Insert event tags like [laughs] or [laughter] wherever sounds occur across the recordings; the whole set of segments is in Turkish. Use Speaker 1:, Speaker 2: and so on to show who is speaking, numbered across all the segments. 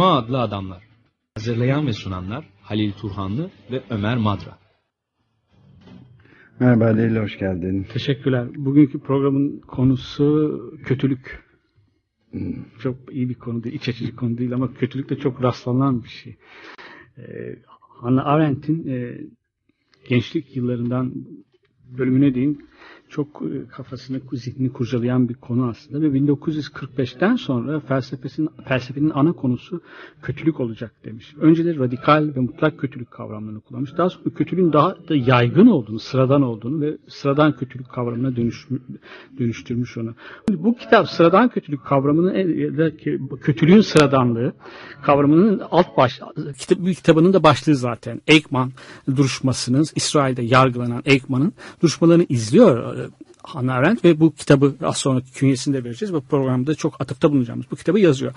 Speaker 1: Cuma adlı adamlar. Hazırlayan ve sunanlar Halil Turhanlı ve Ömer Madra.
Speaker 2: Merhaba Halil, hoş geldin.
Speaker 3: Teşekkürler. Bugünkü programın konusu kötülük. Hmm. Çok iyi bir konu değil, iç açıcı konu değil ama kötülük de çok rastlanan bir şey. Ee, Hannah Arendt'in e, gençlik yıllarından bölümüne değin çok e, kafasını, zihnini kurcalayan bir konu aslında ve 1945'ten sonra felsefesinin, felsefenin ana konusu kötülük olacak demiş. Önceleri radikal ve mutlak kötülük kavramlarını kullanmış. Daha sonra kötülüğün daha da yaygın olduğunu, sıradan olduğunu ve sıradan kötülük kavramına dönüş, dönüştürmüş onu. Bu kitap sıradan kötülük kavramının da kötülüğün sıradanlığı kavramının alt baş, kitap, kitabının da başlığı zaten. Eichmann duruşmasının, İsrail'de yargılanan Eichmann'ın duruşmalarını izliyor Hannah Arendt ve bu kitabı az sonraki künyesinde vereceğiz. Bu programda çok atıfta bulunacağımız bu kitabı yazıyor.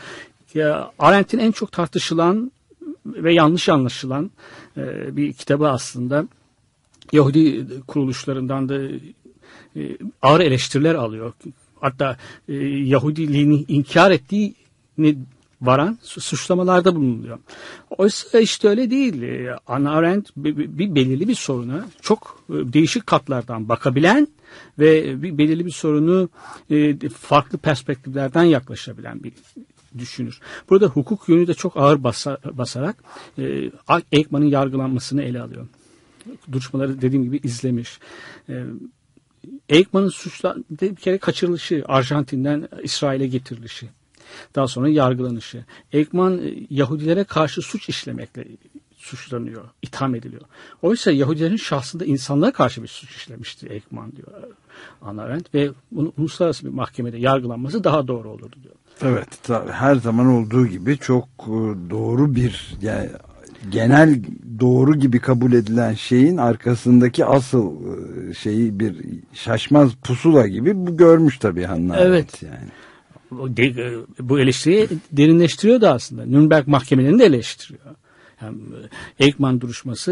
Speaker 3: Ya, Arendt'in en çok tartışılan ve yanlış anlaşılan e, bir kitabı aslında. Yahudi kuruluşlarından da e, ağır eleştiriler alıyor. Hatta e, Yahudiliğini inkar ettiğini varan suçlamalarda bulunuyor. Oysa işte öyle değil. E, Anna Arendt bir, belirli bir soruna çok e, değişik katlardan bakabilen ve bir belirli bir sorunu e, farklı perspektiflerden yaklaşabilen bir düşünür. Burada hukuk yönü de çok ağır basarak e, Ekman'ın yargılanmasını ele alıyor. Duruşmaları dediğim gibi izlemiş. Ekman'ın suçla bir kere kaçırılışı, Arjantin'den İsrail'e getirilişi, daha sonra yargılanışı. Ekman Yahudilere karşı suç işlemekle suçlanıyor, itham ediliyor. Oysa Yahudilerin şahsında insanlara karşı bir suç işlemişti Ekman diyor Anna Arendt ve bunu uluslararası bir mahkemede yargılanması daha doğru olurdu diyor.
Speaker 2: Evet, her zaman olduğu gibi çok e, doğru bir yani genel doğru gibi kabul edilen şeyin arkasındaki asıl e, şeyi bir şaşmaz pusula gibi bu görmüş tabii Hanna.
Speaker 3: Evet. Yani. Bu eleştiriyi derinleştiriyor da aslında. Nürnberg mahkemelerini de eleştiriyor. Yani Ekman duruşması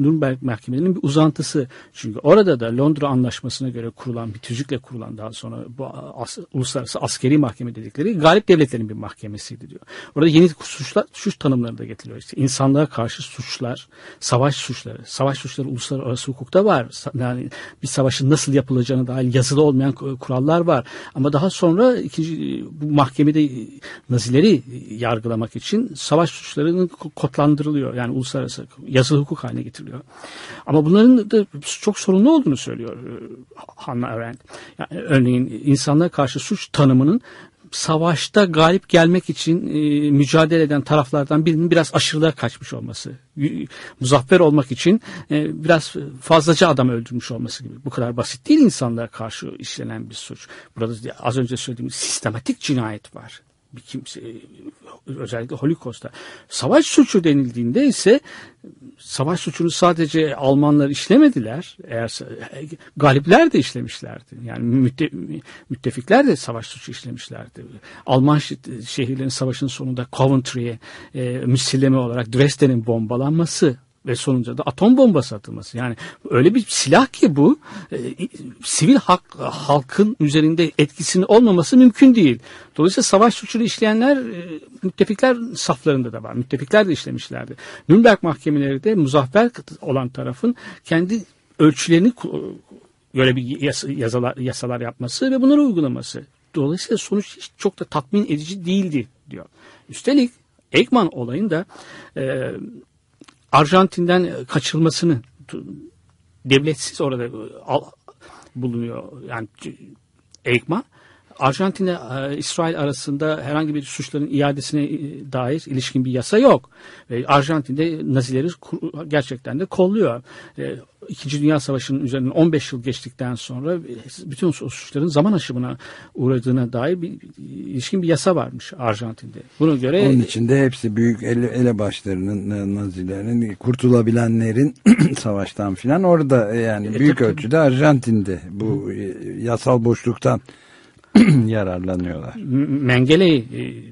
Speaker 3: Nürnberg mahkemelerinin bir uzantısı. Çünkü orada da Londra Anlaşması'na göre kurulan bir tüzükle kurulan daha sonra bu as, uluslararası askeri mahkeme dedikleri galip devletlerin bir mahkemesiydi diyor. Orada yeni suçlar, suç tanımları da getiriliyor. İşte insanlığa karşı suçlar, savaş suçları. Savaş suçları uluslararası hukukta var. Yani bir savaşın nasıl yapılacağını dair yazılı olmayan kurallar var. Ama daha sonra ikinci bu mahkemede Nazileri yargılamak için savaş suçlarının kodlanması sınırlandırılıyor. Yani uluslararası yazılı hukuk haline getiriliyor. Ama bunların da çok sorunlu olduğunu söylüyor e, Hannah Arendt. Yani örneğin insanlara karşı suç tanımının savaşta galip gelmek için e, mücadele eden taraflardan birinin biraz aşırılığa kaçmış olması, muzaffer olmak için e, biraz fazlaca adam öldürmüş olması gibi. Bu kadar basit değil insanlara karşı işlenen bir suç. Burada az önce söylediğim sistematik cinayet var bir kimse özellikle Holocaust'ta. Savaş suçu denildiğinde ise savaş suçunu sadece Almanlar işlemediler. Eğer galipler de işlemişlerdi. Yani mütte, müttefikler de savaş suçu işlemişlerdi. Alman şehirlerin savaşın sonunda Coventry'e e, misilleme olarak Dresden'in bombalanması ve sonunda da atom bombası atılması. Yani öyle bir silah ki bu e, sivil hak, halkın üzerinde etkisinin olmaması mümkün değil. Dolayısıyla savaş suçunu işleyenler e, müttefikler saflarında da var. Müttefikler de işlemişlerdi. Nürnberg mahkemeleri de muzaffer olan tarafın kendi ölçülerini göre bir yasalar, yasalar yapması ve bunları uygulaması. Dolayısıyla sonuç hiç çok da tatmin edici değildi diyor. Üstelik Ekman olayında e, Arjantin'den kaçılmasını devletsiz orada bulunuyor. Yani Ekman Arjantin ile e, İsrail arasında herhangi bir suçların iadesine e, dair ilişkin bir yasa yok. Ve Arjantin'de Nazileri gerçekten de kolluyor. E, İkinci Dünya Savaşı'nın üzerinden 15 yıl geçtikten sonra bütün suçların zaman aşımına uğradığına dair bir ilişkin bir yasa varmış Arjantin'de. Buna göre
Speaker 2: onun içinde hepsi büyük ele, elebaşlarının Nazilerin kurtulabilenlerin [clears throat] savaştan filan orada yani e, büyük tabii, ölçüde Arjantin'de bu yasal boşluktan [clears throat] yararlanıyorlar.
Speaker 3: Mengele e,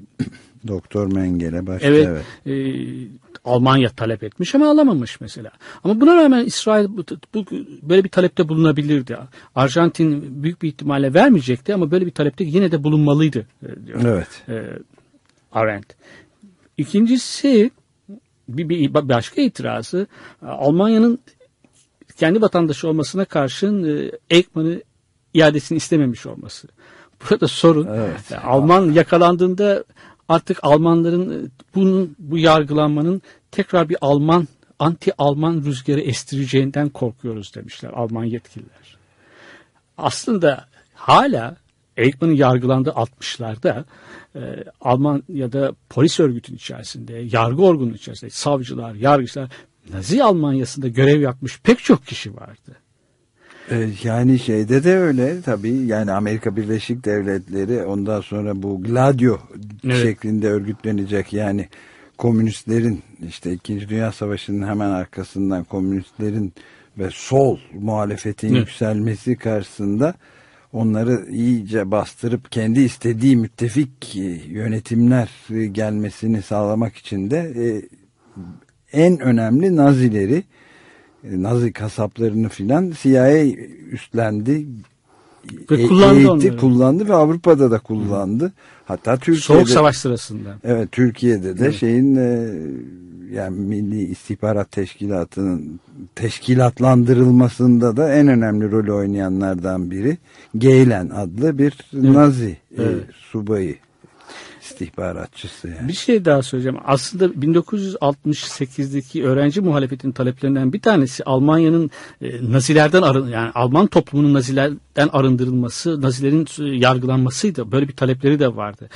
Speaker 2: Doktor Mengele başta
Speaker 3: evet, evet. E, Almanya talep etmiş ama alamamış mesela. Ama buna rağmen İsrail bu, bu, böyle bir talepte bulunabilirdi. Arjantin büyük bir ihtimalle vermeyecekti ama böyle bir talepte yine de bulunmalıydı e, diyor.
Speaker 2: Evet.
Speaker 3: E, Arendt. İkincisi bir, bir başka itirazı Almanya'nın kendi vatandaşı olmasına karşın e, Ekman'ı iadesini istememiş olması. Burada sorun
Speaker 2: Evet.
Speaker 3: Alman yakalandığında artık Almanların e, bunun bu yargılanmanın tekrar bir Alman anti Alman rüzgarı estireceğinden korkuyoruz demişler Alman yetkililer. Aslında hala Eichmann'ın yargılandığı 60'larda e, Almanya'da polis örgütünün içerisinde, yargı organının içerisinde savcılar, yargıçlar Nazi Almanya'sında görev yapmış pek çok kişi vardı.
Speaker 2: Ee, Yani şeyde de öyle tabii yani Amerika Birleşik Devletleri ondan sonra bu Gladio
Speaker 3: Evet.
Speaker 2: şeklinde örgütlenecek yani komünistlerin işte 2. Dünya Savaşı'nın hemen arkasından komünistlerin ve sol muhalefetin
Speaker 3: Evet.
Speaker 2: yükselmesi karşısında onları iyice bastırıp kendi istediği müttefik e, yönetimler e, gelmesini sağlamak için de e, en önemli Nazileri e, Nazi kasaplarını filan CIA üstlendi.
Speaker 3: Ve
Speaker 2: E-
Speaker 3: kullandı
Speaker 2: eğitti,
Speaker 3: onları.
Speaker 2: kullandı ve Avrupa'da da kullandı. Hatta Türkiye'de
Speaker 3: Soğuk Savaş sırasında.
Speaker 2: Evet Türkiye'de de
Speaker 3: Evet.
Speaker 2: şeyin e, yani Milli İstihbarat Teşkilatı'nın teşkilatlandırılmasında da en önemli rolü oynayanlardan biri Geylen adlı bir Nazi e,
Speaker 3: Evet.
Speaker 2: subayı istihbaratçısı yani.
Speaker 3: Bir şey daha söyleyeceğim. Aslında 1968'deki öğrenci muhalefetinin taleplerinden bir tanesi Almanya'nın e, Nazilerden arın yani Alman toplumunun Nazilerden arındırılması, Nazilerin e, yargılanmasıydı. Böyle bir talepleri de vardı.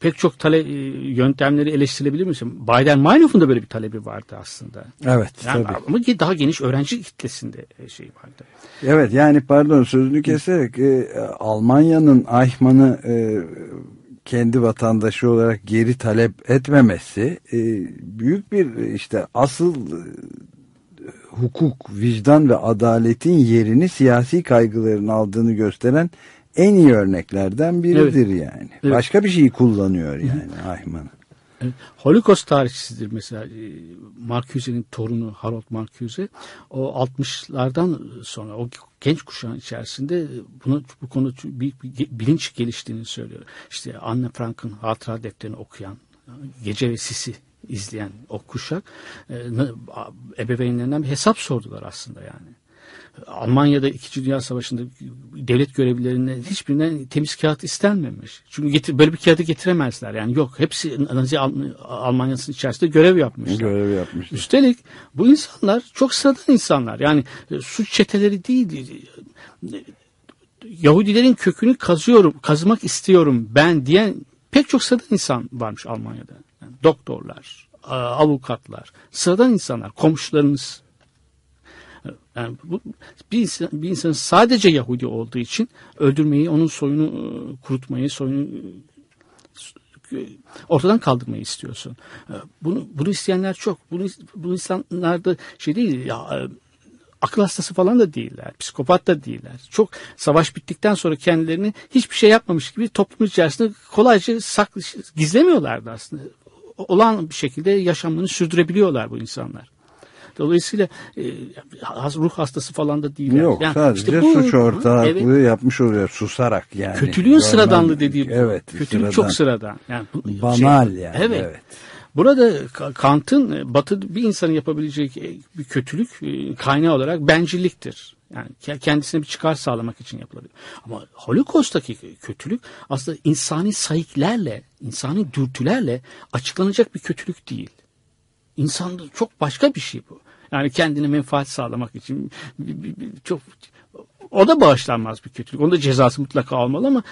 Speaker 3: Pek çok tale, e, yöntemleri eleştirilebilir misin? Biden-Meinhof'un da böyle bir talebi vardı aslında.
Speaker 2: Evet
Speaker 3: Yani,
Speaker 2: tabii.
Speaker 3: ama daha geniş öğrenci kitlesinde e, şey vardı.
Speaker 2: Evet yani pardon sözünü keserek e, Almanya'nın Eichmann'ı e, kendi vatandaşı olarak geri talep etmemesi e, büyük bir işte asıl e, hukuk, vicdan ve adaletin yerini siyasi kaygıların aldığını gösteren en iyi örneklerden biridir yani.
Speaker 3: Evet.
Speaker 2: Başka bir şeyi kullanıyor yani Eichmann.
Speaker 3: Evet. Holocaust tarihçisidir mesela e, Marcuse'nin torunu Harold Marcuse. O 60'lardan sonra o genç kuşağın içerisinde bunu bu konu bir ge- bilinç geliştiğini söylüyor. İşte Anne Frank'ın hatıra defterini okuyan, Gece ve Sisi izleyen o kuşak e, ebeveynlerinden bir hesap sordular aslında yani. Almanya'da 2. Dünya Savaşı'nda devlet görevlilerinden hiçbirinden temiz kağıt istenmemiş. Çünkü getir, böyle bir kağıdı getiremezler. Yani yok hepsi Nazi Al- Almanya'sının içerisinde görev yapmışlar.
Speaker 2: Görev yapmıştır.
Speaker 3: Üstelik bu insanlar çok sıradan insanlar. Yani e, suç çeteleri değil. e, Yahudilerin kökünü kazıyorum, kazımak istiyorum ben diyen pek çok sıradan insan varmış Almanya'da. Yani doktorlar, avukatlar, sıradan insanlar, komşularınız. Yani bu, bir, insan, bir insanın sadece Yahudi olduğu için öldürmeyi, onun soyunu e, kurutmayı, soyunu e, ortadan kaldırmayı istiyorsun. E, Bunu bunu isteyenler çok. Bunu bunu insanlar da şey değil ya akıl hastası falan da değiller. Psikopat da değiller. Çok savaş bittikten sonra kendilerini hiçbir şey yapmamış gibi toplum içerisinde kolayca saklı gizlemiyorlardı aslında. Olan bir şekilde yaşamlarını sürdürebiliyorlar bu insanlar. Dolayısıyla e, ruh hastası falan da değiller.
Speaker 2: Yok
Speaker 3: Yani
Speaker 2: sadece
Speaker 3: işte bu-
Speaker 2: suç ortaklığı
Speaker 3: Evet.
Speaker 2: yapmış oluyor susarak yani.
Speaker 3: Kötülüğün
Speaker 2: Normal-
Speaker 3: sıradanlığı dediği bu.
Speaker 2: Evet.
Speaker 3: Kötülük
Speaker 2: sıradan.
Speaker 3: çok sıradan. Yani bu- şey,
Speaker 2: Banal yani.
Speaker 3: Evet.
Speaker 2: evet.
Speaker 3: Burada Ka- Kant'ın e, Batı bir insanın yapabileceği e, bir kötülük e, kaynağı olarak bencilliktir. Yani ke- kendisine bir çıkar sağlamak için yapılabilir. Ama Holocaust'taki kötülük aslında insani sayıklarla, insani dürtülerle açıklanacak bir kötülük değil. İnsan çok başka bir şey bu. Yani kendine menfaat sağlamak için çok o da bağışlanmaz bir kötülük. Onun da cezası mutlaka olmalı ama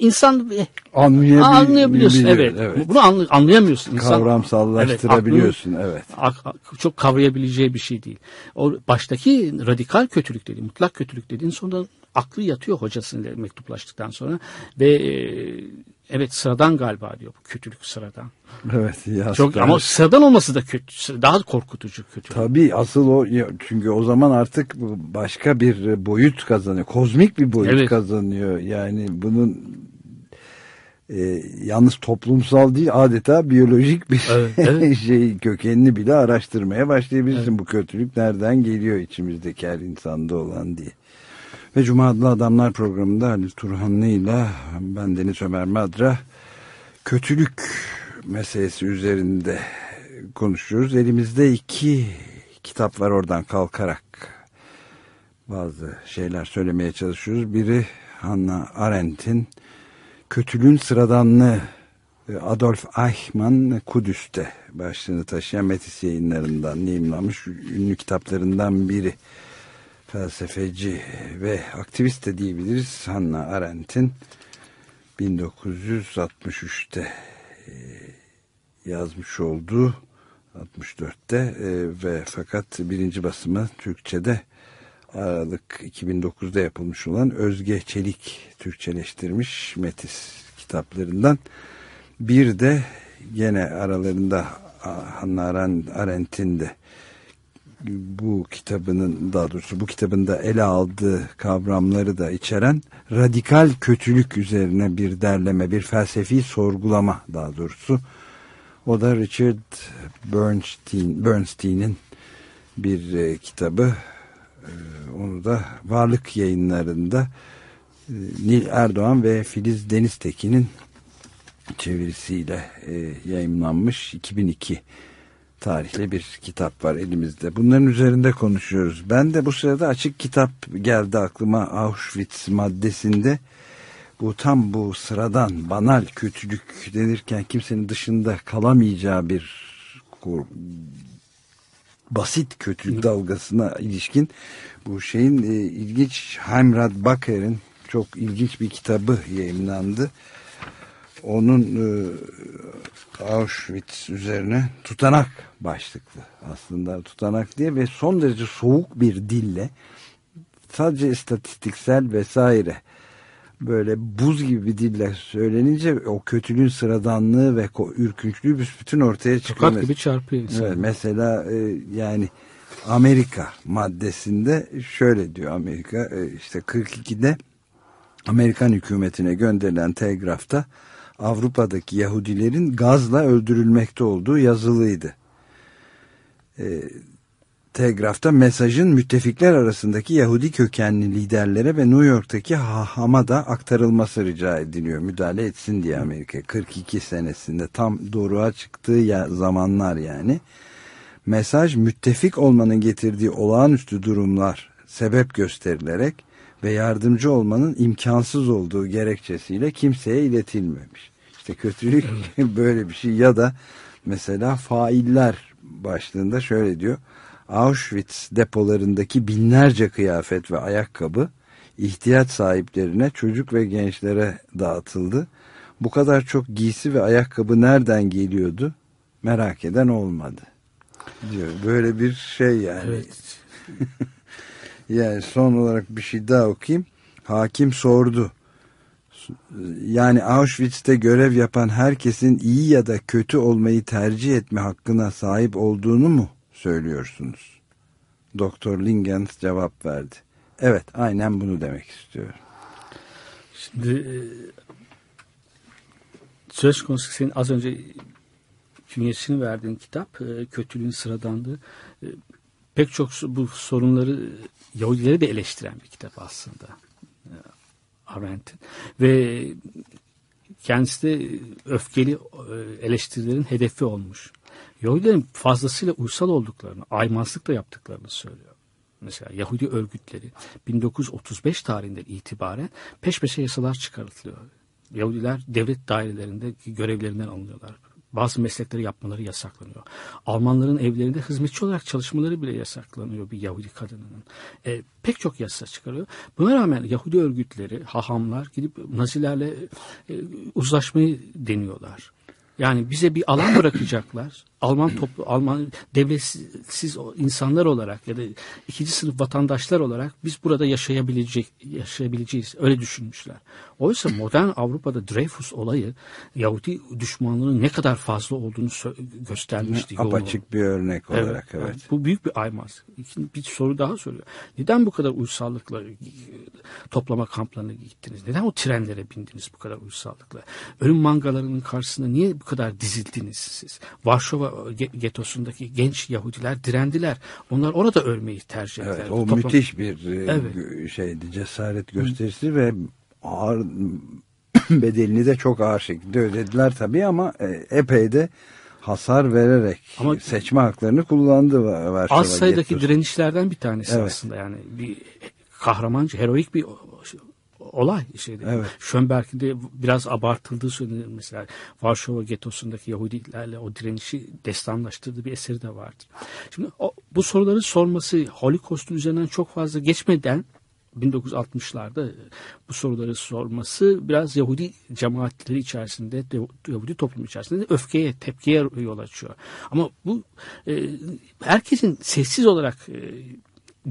Speaker 3: insan eh,
Speaker 2: Anlayabil-
Speaker 3: anlayabiliyorsun.
Speaker 2: biliyor,
Speaker 3: Evet.
Speaker 2: evet.
Speaker 3: Bunu anlayamıyorsun. İnsan,
Speaker 2: Kavramsallaştırabiliyorsun evet.
Speaker 3: ak- ak- çok kavrayabileceği bir şey değil. O baştaki radikal kötülük dediğin, mutlak kötülük dediğin sonunda aklı yatıyor hocasıyla mektuplaştıktan sonra ve e, evet sıradan galiba diyor bu kötülük sıradan.
Speaker 2: Evet. ya
Speaker 3: Çok ama sıradan olması da kötü, daha korkutucu kötü.
Speaker 2: Tabii asıl o çünkü o zaman artık başka bir boyut kazanıyor. Kozmik bir boyut
Speaker 3: Evet.
Speaker 2: kazanıyor. Yani bunun e, yalnız toplumsal değil adeta biyolojik bir
Speaker 3: Evet, evet. [laughs]
Speaker 2: şey kökenini bile araştırmaya başlayabilirsin. Bu kötülük nereden geliyor içimizdeki her insanda olan diye. Ve Cuma Adlı Adamlar programında Halil Turhanlı ile ben Deniz Ömer Madra kötülük meselesi üzerinde konuşuyoruz. Elimizde iki kitap var oradan kalkarak bazı şeyler söylemeye çalışıyoruz. Biri Hannah Arendt'in Kötülüğün Sıradanlığı Adolf Eichmann Kudüs'te başlığını taşıyan Metis yayınlarından yayınlanmış ünlü kitaplarından biri. Felsefeci ve aktivist de diyebiliriz. Hannah Arendt'in 1963'te e, yazmış olduğu 64'te e, ve fakat birinci basımı Türkçe'de Aralık 2009'da yapılmış olan Özge Çelik Türkçeleştirmiş Metis kitaplarından. Bir de gene aralarında Hannah Arendt'in de bu kitabının daha doğrusu bu kitabında ele aldığı kavramları da içeren radikal kötülük üzerine bir derleme, bir felsefi sorgulama daha doğrusu. O da Richard Bernstein, Bernstein'in bir e, kitabı. E, onu da Varlık yayınlarında e, Nil Erdoğan ve Filiz Deniztekin'in çevirisiyle e, yayınlanmış 2002 tarihli bir kitap var elimizde. Bunların üzerinde konuşuyoruz. Ben de bu sırada açık kitap geldi aklıma Auschwitz maddesinde. Bu tam bu sıradan banal kötülük denirken kimsenin dışında kalamayacağı bir basit kötülük dalgasına ilişkin bu şeyin e, ilginç Heimrad Baker'in çok ilginç bir kitabı yayınlandı. Onun e, Auschwitz üzerine tutanak başlıklı aslında tutanak diye ve son derece soğuk bir dille sadece istatistiksel vesaire böyle buz gibi bir dille söylenince o kötülüğün sıradanlığı ve ürkünçlüğü bütün ortaya çıkıyor.
Speaker 3: Tokat gibi çarpıyor insan.
Speaker 2: Evet, mesela e, yani Amerika maddesinde şöyle diyor Amerika e, işte 42'de Amerikan hükümetine gönderilen telgrafta Avrupa'daki Yahudilerin gazla öldürülmekte olduğu yazılıydı. E, telgrafta mesajın müttefikler arasındaki Yahudi kökenli liderlere ve New York'taki hahama da aktarılması rica ediliyor. Müdahale etsin diye Amerika 42 senesinde tam doğruğa çıktığı zamanlar yani. Mesaj müttefik olmanın getirdiği olağanüstü durumlar sebep gösterilerek ve yardımcı olmanın imkansız olduğu gerekçesiyle kimseye iletilmemiş. İşte kötülük [laughs] böyle bir şey ya da mesela failler başlığında şöyle diyor. Auschwitz depolarındaki binlerce kıyafet ve ayakkabı ihtiyaç sahiplerine çocuk ve gençlere dağıtıldı. Bu kadar çok giysi ve ayakkabı nereden geliyordu? Merak eden olmadı. Diyor. Böyle bir şey yani.
Speaker 3: Evet. [laughs]
Speaker 2: yani son olarak bir şey daha okuyayım. Hakim sordu. Yani Auschwitz'te görev yapan herkesin iyi ya da kötü olmayı tercih etme hakkına sahip olduğunu mu söylüyorsunuz? Doktor Lingens cevap verdi. Evet aynen bunu demek istiyorum.
Speaker 3: Şimdi e, söz konusu senin az önce künyesini verdiğin kitap e, kötülüğün sıradanlığı e, pek çok bu sorunları Yahudileri de eleştiren bir kitap aslında. Arendt'in ve kendisi de öfkeli eleştirilerin hedefi olmuş. Yahudilerin fazlasıyla uysal olduklarını, aymazlıkla yaptıklarını söylüyor. Mesela Yahudi örgütleri 1935 tarihinden itibaren peş peşe yasalar çıkartılıyor. Yahudiler devlet dairelerinde görevlerinden alınıyorlar. Bazı meslekleri yapmaları yasaklanıyor. Almanların evlerinde hizmetçi olarak çalışmaları bile yasaklanıyor bir Yahudi kadınının. E, pek çok yasa çıkarıyor. Buna rağmen Yahudi örgütleri, hahamlar gidip Nazilerle e, uzlaşmayı deniyorlar. Yani bize bir alan bırakacaklar. [laughs] Alman toplu Alman devletsiz insanlar olarak ya da ikinci sınıf vatandaşlar olarak biz burada yaşayabilecek yaşayabileceğiz. Öyle düşünmüşler. Oysa modern Avrupa'da Dreyfus olayı Yahudi düşmanlığının ne kadar fazla olduğunu göstermişti.
Speaker 2: Apaçık bir örnek olarak evet. evet.
Speaker 3: Bu büyük bir aymaz. Bir soru daha soruyor. Neden bu kadar uysallıkla toplama kamplarına gittiniz? Neden o trenlere bindiniz bu kadar uysallıkla? Ölüm mangalarının karşısında niye bu kadar dizildiniz siz? Varşova getosundaki genç Yahudiler direndiler. Onlar orada ölmeyi tercih ettiler.
Speaker 2: Evet, o Toplam... müthiş bir e, evet. şeydi, cesaret gösterisi ve ağır [clears throat] bedelini de çok ağır şekilde ödediler tabii ama e, epey de hasar vererek
Speaker 3: Ama-
Speaker 2: seçme haklarını kullandı Va- Varşova
Speaker 3: Az sayıdaki
Speaker 2: Gettosu.
Speaker 3: direnişlerden bir tanesi
Speaker 2: Evet.
Speaker 3: aslında yani bir kahramanca, heroik bir olay şeydi.
Speaker 2: Evet.
Speaker 3: Schönberg'in de biraz abartıldığı söylenir mesela Varşova getosundaki Yahudilerle o direnişi destanlaştırdığı bir eseri de vardır. Şimdi o, bu soruları sorması Holocaust'un üzerinden çok fazla geçmeden 1960'larda bu soruları sorması biraz Yahudi cemaatleri içerisinde, de- Yahudi toplumu içerisinde öfkeye, tepkiye yol açıyor. Ama bu e, herkesin sessiz olarak e,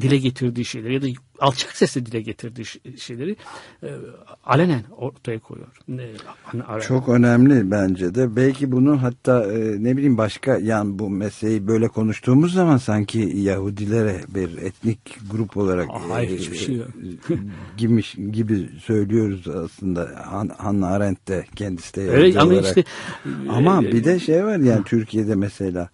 Speaker 3: dile getirdiği şeyleri ya da alçak sesle dile getirdiği şeyleri e, alenen ortaya koyuyor. E,
Speaker 2: Çok önemli bence de. Belki bunu hatta e, ne bileyim başka yani bu meseleyi böyle konuştuğumuz zaman sanki Yahudilere bir etnik grup olarak
Speaker 3: Aa, hayır,
Speaker 2: e,
Speaker 3: hiçbir şey yok. [laughs]
Speaker 2: gibi, gibi söylüyoruz aslında. Han, Hannah Arendt de kendisi de
Speaker 3: Evet ama
Speaker 2: olarak.
Speaker 3: işte
Speaker 2: Ama
Speaker 3: e,
Speaker 2: bir de şey var yani Türkiye'de mesela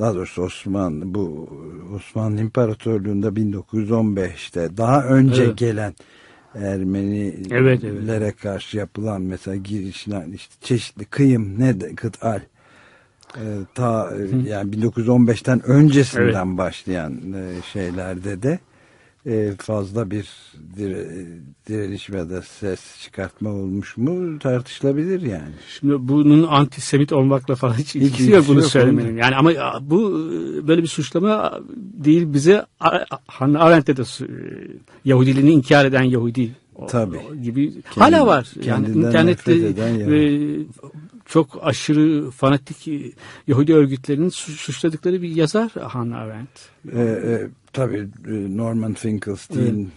Speaker 2: daha doğrusu Osman bu Osmanlı İmparatorluğu'nda 1915'te daha önce
Speaker 3: Evet.
Speaker 2: gelen Ermenilere
Speaker 3: Evet, evet.
Speaker 2: karşı yapılan mesela girişler işte çeşitli kıyım ne de kıtal e, ta e, yani 1915'ten öncesinden başlayan e, şeylerde de fazla bir dire, direniş ya da ses çıkartma olmuş mu tartışılabilir yani.
Speaker 3: Şimdi bunun antisemit olmakla falan hiç ilgisi
Speaker 2: ilgisi
Speaker 3: yok bunu
Speaker 2: yok,
Speaker 3: söylemenin. Yani ama bu e, böyle bir suçlama değil bize Hannah Arendt'te de e, Yahudiliğini inkar eden Yahudi
Speaker 2: Tabii.
Speaker 3: gibi hala var. Yani internette e, çok aşırı fanatik e, Yahudi örgütlerinin su- suçladıkları bir yazar Hannah Arendt.
Speaker 2: E, e, tabii e, Norman Finkelstein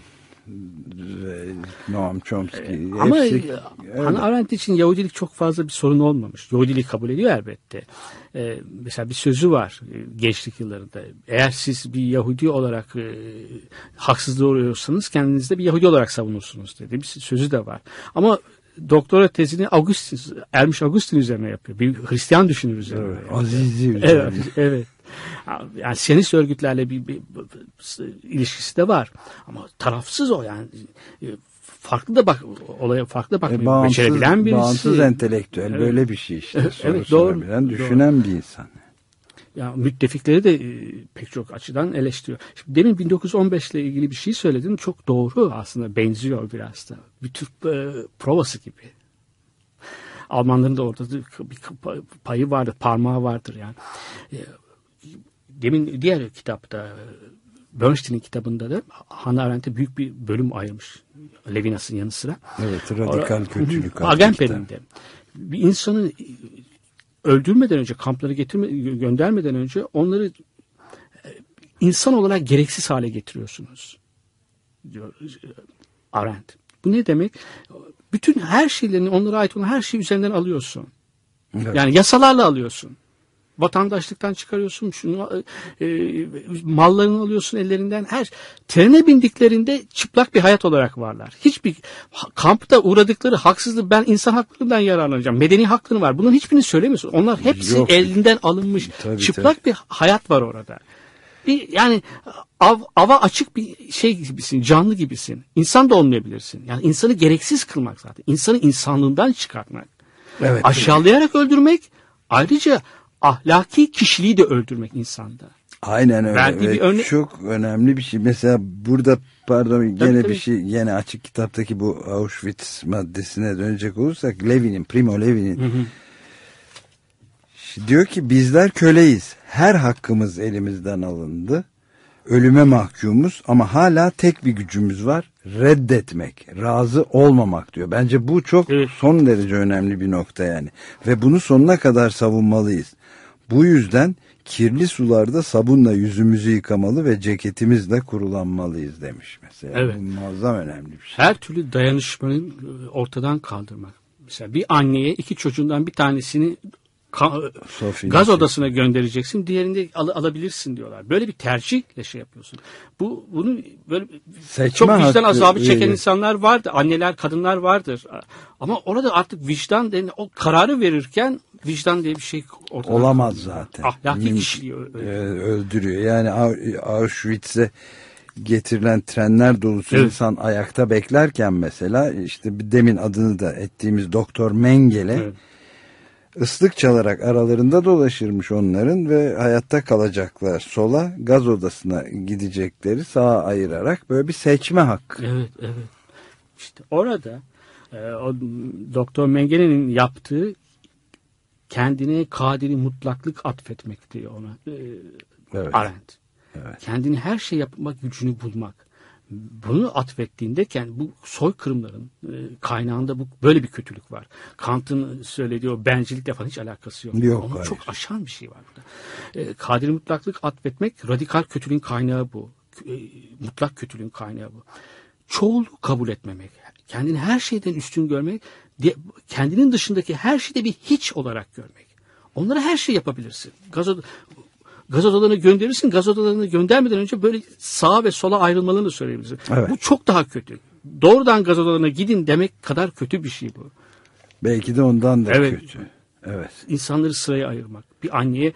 Speaker 2: ve Noam Chomsky
Speaker 3: Ama
Speaker 2: hepsi
Speaker 3: e. Hannah Arendt için Yahudilik çok fazla bir sorun olmamış. Yahudilik kabul ediyor elbette. Ee, mesela bir sözü var e, gençlik yıllarında. Eğer siz bir Yahudi olarak e, haksızlığa uğruyorsanız kendinizde bir Yahudi olarak savunursunuz dedi. Bir sözü de var. Ama doktora tezini Augustin, Ermiş Augustin üzerine yapıyor. Bir Hristiyan düşünür üzerine.
Speaker 2: Evet,
Speaker 3: yapıyor.
Speaker 2: Azizi
Speaker 3: Evet,
Speaker 2: üzerine.
Speaker 3: evet. Yani Siyonist örgütlerle bir, bir, bir ilişkisi de var. Ama tarafsız o yani. E, Farklı da bak olaya farklı
Speaker 2: E,
Speaker 3: bakmayı
Speaker 2: bağımsız,
Speaker 3: becerebilen birisi.
Speaker 2: bağımsız entelektüel
Speaker 3: Evet.
Speaker 2: böyle bir şey işte.
Speaker 3: Evet, doğru, doğru.
Speaker 2: düşünen bir insan.
Speaker 3: Ya müttefikleri de e, pek çok açıdan eleştiriyor. Şimdi demin 1915 ile ilgili bir şey söyledin. Çok doğru aslında benziyor biraz da. Bir Türk e, provası gibi. Almanların da orada da bir payı vardır, parmağı vardır yani. E, demin diğer kitapta Bernstein'in kitabında da Hannah Arendt'e büyük bir bölüm ayırmış. Levinas'ın yanı sıra.
Speaker 2: Evet, radikal kötülük. adlı
Speaker 3: Agamben'inde bir insanı öldürmeden önce kamplara getirme, göndermeden önce onları e, insan olarak gereksiz hale getiriyorsunuz diyor e, Arendt. Bu ne demek? Bütün her şeylerini onlara ait olan her şeyi üzerinden alıyorsun.
Speaker 2: Evet.
Speaker 3: Yani yasalarla alıyorsun. Vatandaşlıktan çıkarıyorsun, şunu e, e, mallarını alıyorsun ellerinden. Her trene bindiklerinde çıplak bir hayat olarak varlar. Hiçbir kampta uğradıkları haksızlık ben insan haklarından yararlanacağım. Medeni hakları var. Bunun hiçbirini söylemiyorsun. Onlar hepsi
Speaker 2: Yok.
Speaker 3: elinden alınmış.
Speaker 2: Tabii,
Speaker 3: çıplak bir hayat var orada. Bir yani av, ava açık bir şey gibisin, canlı gibisin. İnsan da olmayabilirsin. Yani insanı gereksiz kılmak zaten. İnsanı insanlığından çıkartmak.
Speaker 2: Evet.
Speaker 3: Aşağılayarak öldürmek ayrıca ahlaki kişiliği de öldürmek insanda.
Speaker 2: Aynen öyle.
Speaker 3: Verdiği
Speaker 2: Ve
Speaker 3: bir örnek-
Speaker 2: Çok önemli bir şey. Mesela burada pardon gene
Speaker 3: tabii.
Speaker 2: bir şey gene açık kitaptaki bu Auschwitz maddesine dönecek olursak Levin'in Primo Levin'in diyor ki bizler köleyiz. Her hakkımız elimizden alındı. Ölüme mahkumuz ama hala tek bir gücümüz var. Reddetmek, razı olmamak diyor. Bence bu çok
Speaker 3: Evet.
Speaker 2: son derece önemli bir nokta yani. Ve bunu sonuna kadar savunmalıyız. Bu yüzden kirli sularda sabunla yüzümüzü yıkamalı ve ceketimizle kurulanmalıyız demiş mesela.
Speaker 3: Evet.
Speaker 2: Bu muazzam önemli bir şey.
Speaker 3: Her türlü dayanışmanın e, ortadan kaldırmak. Mesela bir anneye iki çocuğundan bir tanesini ka-
Speaker 2: Sophie
Speaker 3: gaz odasına göndereceksin, diğerini al- alabilirsin diyorlar. Böyle bir tercihle şey yapıyorsun. Bu bunu böyle
Speaker 2: Seçme
Speaker 3: çok vicdan
Speaker 2: hakkı
Speaker 3: azabı çeken
Speaker 2: veriyor.
Speaker 3: insanlar vardır, anneler, kadınlar vardır. Ama orada artık vicdan denen o kararı verirken vicdan diye bir şey ortadan
Speaker 2: Olamaz zaten.
Speaker 3: Ahlaki
Speaker 2: Mümkün-
Speaker 3: kişiliği
Speaker 2: Ee, öldürüyor. Yani Au- Auschwitz'e getirilen trenler dolusu
Speaker 3: Evet.
Speaker 2: insan ayakta beklerken mesela işte demin adını da ettiğimiz Doktor Mengele
Speaker 3: Evet.
Speaker 2: Islık çalarak aralarında dolaşırmış onların ve hayatta kalacaklar sola gaz odasına gidecekleri sağa ayırarak böyle bir seçme hakkı.
Speaker 3: Evet, evet. İşte orada e, o Doktor Mengene'nin yaptığı kendine kadiri mutlaklık atfetmek diyor ona. E,
Speaker 2: Evet.
Speaker 3: Arendt.
Speaker 2: Evet.
Speaker 3: Kendini her şey yapmak gücünü bulmak. Bunu atfettiğinde kendi bu soykırımların e, kaynağında bu böyle bir kötülük var. Kant'ın söylediği o bencillikle falan hiç alakası yok.
Speaker 2: Yok,
Speaker 3: Onu
Speaker 2: hayır.
Speaker 3: çok aşan bir şey var burada. E, kadiri mutlaklık atfetmek radikal kötülüğün kaynağı bu. E, mutlak kötülüğün kaynağı bu. Çoğulu kabul etmemek. Kendini her şeyden üstün görmek. Kendinin dışındaki her şeyde bir hiç olarak görmek. Onlara her şey yapabilirsin. Gaz, od- gaz odalarına gönderirsin. Gaz odalarına göndermeden önce böyle sağa ve sola ayrılmalarını söyleyebilirsin.
Speaker 2: Evet.
Speaker 3: Bu çok daha kötü. Doğrudan gaz odalarına gidin demek kadar kötü bir şey bu.
Speaker 2: Belki de ondan da
Speaker 3: Evet.
Speaker 2: kötü. Evet.
Speaker 3: İnsanları sıraya ayırmak. Bir anneye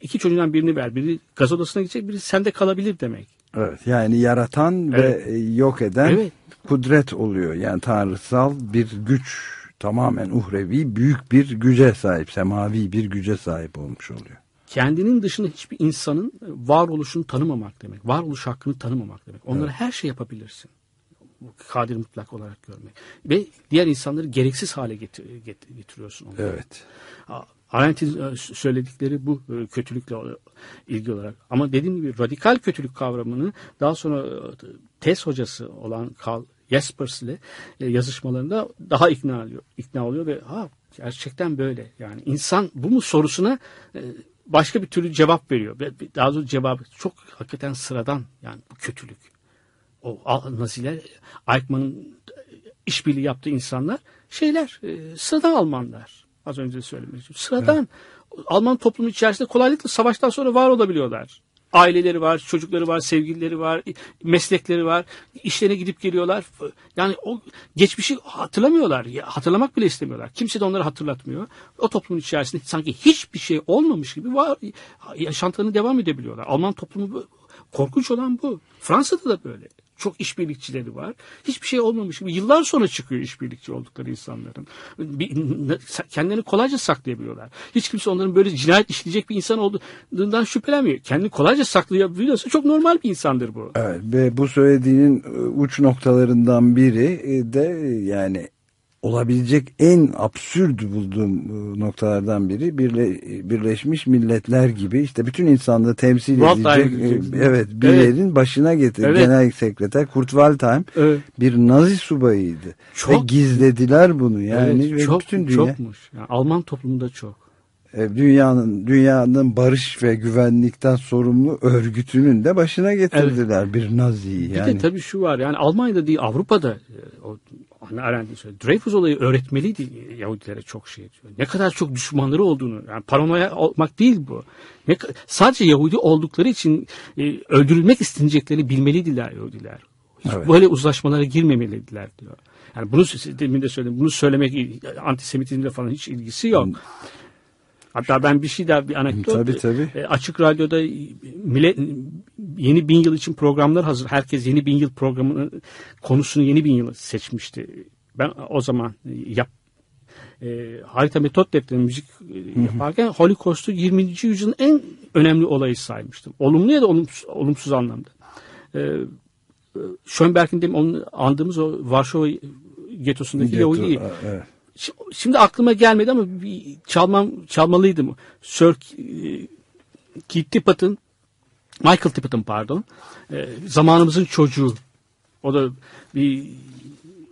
Speaker 3: iki çocuğundan birini ver. Biri gaz odasına gidecek, biri sende kalabilir demek.
Speaker 2: Evet. Yani yaratan
Speaker 3: Evet.
Speaker 2: ve yok eden
Speaker 3: Evet.
Speaker 2: kudret oluyor. Yani tanrısal bir güç tamamen uhrevi büyük bir güce sahip, semavi bir güce sahip olmuş oluyor.
Speaker 3: Kendinin dışında hiçbir insanın varoluşunu tanımamak demek. Varoluş hakkını tanımamak demek. Onlara her şey yapabilirsin. Kadir mutlak olarak görmek. Ve diğer insanları gereksiz hale getir- get- getiriyorsun. onları.
Speaker 2: Evet.
Speaker 3: Arendt'in e, söyledikleri bu e, kötülükle o- ilgili olarak. Ama dediğim gibi radikal kötülük kavramını daha sonra e, tez hocası olan Karl Jaspers ile e, yazışmalarında daha ikna oluyor, ikna oluyor ve ha gerçekten böyle. Yani insan bu mu sorusuna e, başka bir türlü cevap veriyor. Daha doğrusu cevabı çok hakikaten sıradan yani bu kötülük. O Naziler, Eichmann'ın işbirliği yaptığı insanlar şeyler, e, sıradan Almanlar. Az önce için. Sıradan. Alman toplumu içerisinde kolaylıkla savaştan sonra var olabiliyorlar. Aileleri var, çocukları var, sevgilileri var, meslekleri var, işlerine gidip geliyorlar. Yani o geçmişi hatırlamıyorlar, hatırlamak bile istemiyorlar. Kimse de onları hatırlatmıyor. O toplumun içerisinde sanki hiçbir şey olmamış gibi var, yaşantılarını devam edebiliyorlar. Alman toplumu bu- korkunç olan bu. Fransa'da da böyle. Çok işbirlikçileri var. Hiçbir şey olmamış gibi yıllar sonra çıkıyor işbirlikçi oldukları insanların. Kendilerini kolayca saklayabiliyorlar. Hiç kimse onların böyle cinayet işleyecek bir insan olduğundan şüphelenmiyor. Kendini kolayca saklayabiliyorsa çok normal bir insandır bu.
Speaker 2: Evet ve bu söylediğinin e, uç noktalarından biri e, de e, yani olabilecek en absürt bulduğum e, noktalardan biri Birle, Birleşmiş Milletler gibi işte bütün insanlığı temsil
Speaker 3: Waldheim
Speaker 2: edecek e, evet bir
Speaker 3: Evet.
Speaker 2: başına getir
Speaker 3: Evet.
Speaker 2: genel sekreter Kurt Waldheim
Speaker 3: Evet.
Speaker 2: bir Nazi subayıydı
Speaker 3: Çok.
Speaker 2: ve gizlediler bunu yani
Speaker 3: Evet,
Speaker 2: ve
Speaker 3: çok,
Speaker 2: bütün dünya
Speaker 3: çokmuş. Yani Alman toplumunda çok.
Speaker 2: e, dünyanın dünyanın barış ve güvenlikten sorumlu örgütünün de başına getirdiler bir Nazi'yi
Speaker 3: Bir
Speaker 2: yani
Speaker 3: de tabii şu var yani Almanya'da değil Avrupa'da o Hannah Arendt'in söyledi. Dreyfus olayı öğretmeliydi Yahudilere çok şey diyor. Ne kadar çok düşmanları olduğunu yani paranoya olmak değil bu. Ne, sadece Yahudi oldukları için e, öldürülmek isteneceklerini bilmeliydiler Yahudiler. Hiç
Speaker 2: Evet.
Speaker 3: böyle uzlaşmalara girmemeliydiler diyor. Yani bunu demin de söyledim. Bunu söylemek antisemitizmle falan hiç ilgisi yok. Hatta ben bir şey daha bir anekdot.
Speaker 2: Tabii, tabii.
Speaker 3: E, Açık Radyo'da millet, yeni bin yıl için programlar hazır. Herkes yeni bin yıl programının konusunu yeni bin yıl seçmişti. Ben o zaman yap e, harita metot defteri müzik e, yaparken Holocaust'u 20. yüzyılın en önemli olayı saymıştım. Olumlu ya da olumsuz, olumsuz anlamda. E, e, Schönberg'in demin onu andığımız o Varşova getosundaki
Speaker 2: Getto,
Speaker 3: Yahudi.
Speaker 2: evet.
Speaker 3: Şi- Şimdi aklıma gelmedi ama çalmam çalmalıydım. Sir e, Keith Tippett'ın Michael Tippett'ın pardon. e, zamanımızın çocuğu. O da bir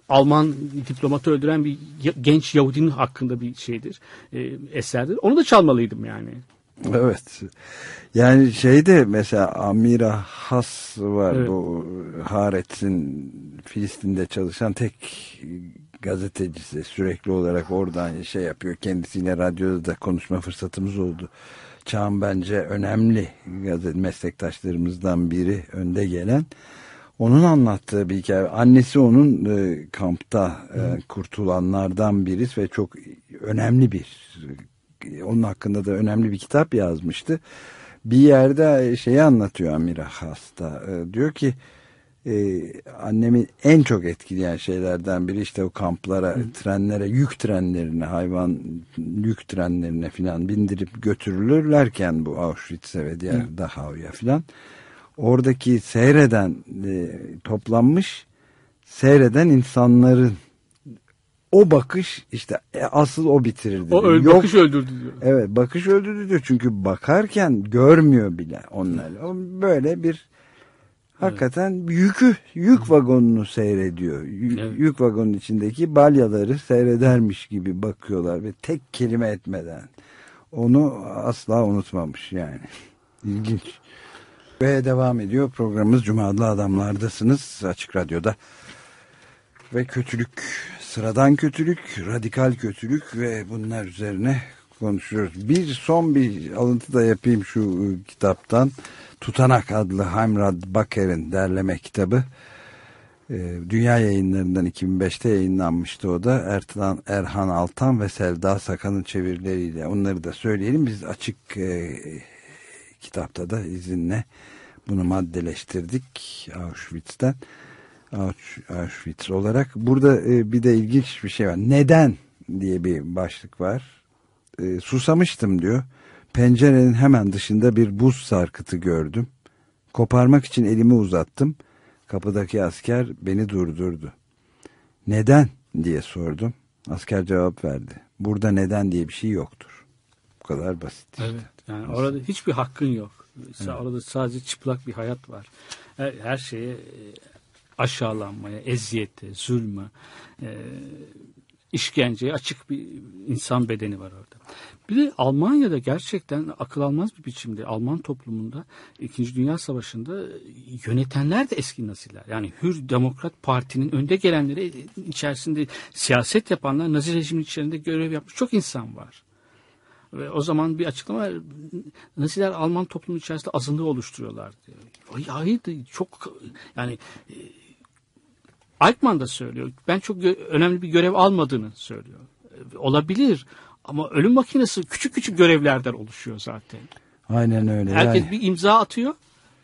Speaker 3: Alman diplomatı öldüren bir genç Yahudinin hakkında bir şeydir. e, eserdir. Onu da çalmalıydım yani.
Speaker 2: Evet. Yani şeyde mesela Amira Has var
Speaker 3: Evet.
Speaker 2: bu Haaretz'in Filistin'de çalışan tek gazetecisi sürekli olarak oradan şey yapıyor. Kendisiyle radyoda da konuşma fırsatımız oldu. Çağın bence önemli meslektaşlarımızdan biri önde gelen. Onun anlattığı bir hikaye. Annesi onun e, kampta e, kurtulanlardan birisi ve çok önemli bir onun hakkında da önemli bir kitap yazmıştı. Bir yerde şeyi anlatıyor Amira hasta. E, diyor ki e, annemi en çok etkileyen şeylerden biri işte o kamplara, Hı. trenlere, yük trenlerine, hayvan yük trenlerine filan bindirip götürülürlerken bu Auschwitz'e ve diğer. Dachau'ya filan oradaki seyreden e, toplanmış seyreden insanların o bakış işte e, asıl o bitirirdi.
Speaker 3: O öl, Yok, bakış öldürdü diyor.
Speaker 2: Evet bakış öldürdü diyor. Çünkü bakarken görmüyor bile onları. Böyle bir hakikaten evet. yükü yük vagonunu seyrediyor. Y evet. Yük vagonun içindeki balyaları seyredermiş gibi bakıyorlar ve tek kelime etmeden. Onu asla unutmamış yani. [laughs] İlginç. Ve devam ediyor programımız Cuma Adamlardasınız Açık Radyo'da. Ve kötülük, sıradan kötülük, radikal kötülük ve bunlar üzerine konuşuyoruz. Bir son bir alıntı da yapayım şu ıı, kitaptan. Tutanak adlı Heimrad Baker'in derleme kitabı. Ee, Dünya yayınlarından 2005'te yayınlanmıştı o da. Ertan, Erhan Altan ve Selda Sakan'ın çevirileriyle. Onları da söyleyelim. Biz açık e, kitapta da izinle bunu maddeleştirdik Auschwitz'ten. Auschwitz olarak. Burada e, bir de ilginç bir şey var. Neden diye bir başlık var. E, susamıştım diyor. Pencerenin hemen dışında bir buz sarkıtı gördüm. Koparmak için elimi uzattım. Kapıdaki asker beni durdurdu. Neden diye sordum. Asker cevap verdi. Burada neden diye bir şey yoktur. Bu kadar basit.
Speaker 3: Evet. Yani orada hiçbir hakkın yok. Evet. Orada sadece çıplak bir hayat var. Her, her şeye e, aşağılanmaya, eziyete, zulme, e, işkenceye açık bir insan bedeni var orada. Bir de Almanya'da gerçekten akıl almaz bir biçimde Alman toplumunda İkinci Dünya Savaşı'nda yönetenler de eski Naziler. Yani Hür Demokrat Parti'nin önde gelenleri içerisinde siyaset yapanlar Nazi rejimin içerisinde görev yapmış çok insan var. Ve o zaman bir açıklama Naziler Alman toplumu içerisinde azınlığı oluşturuyorlar diyor. Hayır çok yani Eichmann da söylüyor. Ben çok önemli bir görev almadığını söylüyor. Olabilir ama ölüm makinesi küçük küçük görevlerden oluşuyor zaten.
Speaker 2: Aynen öyle.
Speaker 3: Herkes yani. bir imza atıyor.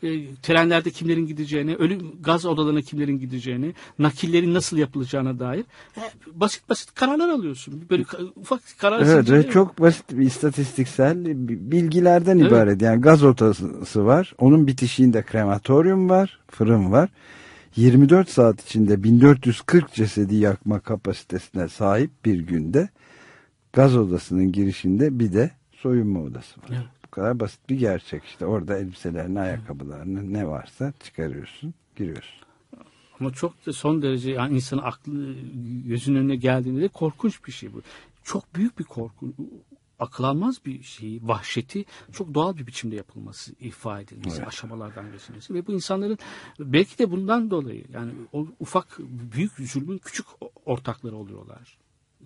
Speaker 3: E, trenlerde kimlerin gideceğini, ölüm gaz odalarına kimlerin gideceğini, nakillerin nasıl yapılacağına dair e, basit basit kararlar alıyorsun. Böyle ufak karar
Speaker 2: Evet ve çok basit bir istatistiksel bilgilerden evet. ibaret. Yani gaz odası var. Onun bitişiğinde krematoryum var, fırın var. 24 saat içinde 1440 cesedi yakma kapasitesine sahip bir günde gaz odasının girişinde bir de soyunma odası var. Evet. Bu kadar basit bir gerçek işte. Orada elbiselerini, ayakkabılarını ne varsa çıkarıyorsun, giriyorsun.
Speaker 3: Ama çok da son derece yani insanın aklı gözünün önüne geldiğinde de korkunç bir şey bu. Çok büyük bir korku akıl almaz bir şeyi, vahşeti çok doğal bir biçimde yapılması ifade edilmesi, evet. aşamalardan geçilmesi ve bu insanların belki de bundan dolayı yani o ufak büyük zulmün küçük ortakları oluyorlar.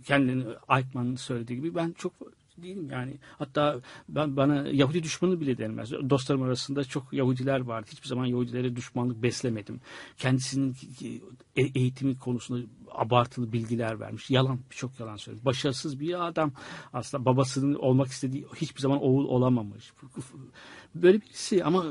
Speaker 3: Kendini Eichmann söylediği gibi ben çok değilim yani. Hatta ben bana Yahudi düşmanı bile denmez. Dostlarım arasında çok Yahudiler vardı. Hiçbir zaman Yahudilere düşmanlık beslemedim. Kendisinin e, eğitimi konusunda abartılı bilgiler vermiş. Yalan, birçok yalan söylüyor. Başarısız bir adam. Aslında babasının olmak istediği hiçbir zaman oğul olamamış. Böyle birisi ama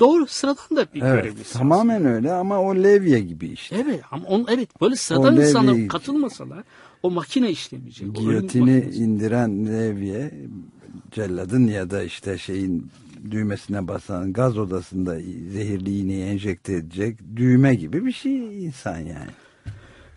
Speaker 3: doğru sıradan da bir
Speaker 2: evet, görevlisi. Tamamen aslında. öyle ama o levye gibi işte.
Speaker 3: Evet ama on, evet böyle sıradan insanlar katılmasalar o makine işlemeyecek.
Speaker 2: Giyotini indiren levye celladın ya da işte şeyin düğmesine basan gaz odasında zehirli iğneyi enjekte edecek düğme gibi bir şey insan yani.